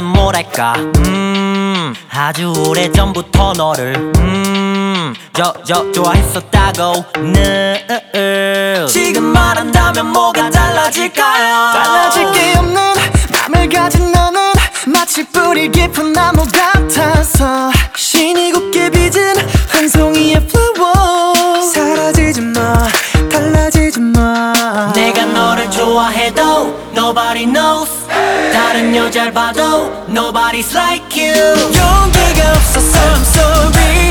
나는 뭐랄까? 음 아주 오래 전부터 너를 음저 저 좋아했었다고. 늘 지금 말한다면 뭐가 달라질까요? 달라질 게 없는 맘을 가진 너는 마치 뿌리 깊은 나무 같아서 신이 곱게 빚은 한 송이의 flower 다른 여자를 봐도 nobody's like you 용기가 없어서 I'm sorry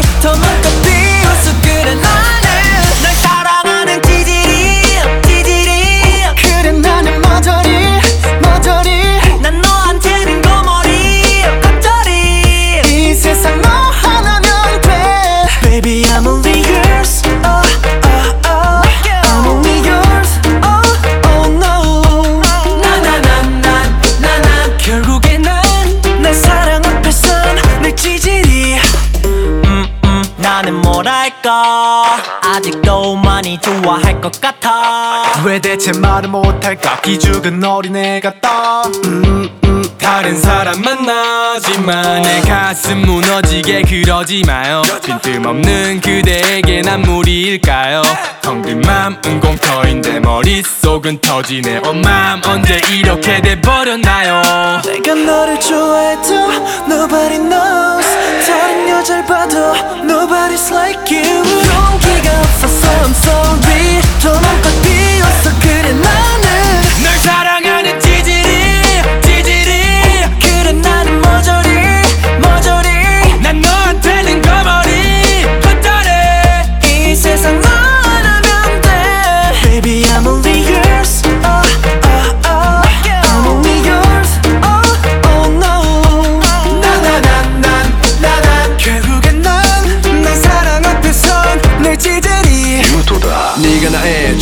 뭐랄까 아직도 많이 좋아할 것 같아. 왜 대체 말을 못할까? 기죽은 어린애 같다 음, 음. 다른 사람 만나지만 내 가슴 무너지게 그러지 마요. 빈틈없는 그대에게 난 무리일까요? 텅빈 맘은 공터인데 머릿속은 터지네. 엄맘 언제 이렇게 돼버렸나요? 내가 너를 좋아해도 Nobody knows 다른 여자를 봐도 Nobody's like you 용기가 없어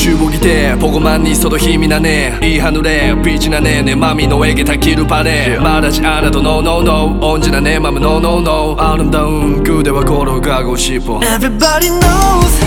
나의 주복이 돼 보고만 있어도 힘이 나네 이 하늘에 빛이 나네 내 맘이 너에게 닿기를 바래 말하지 않아도 no no no 언제나 내 맘은 no no no 아름다운 그대와 걸어가고 싶어 Everybody knows 한 가지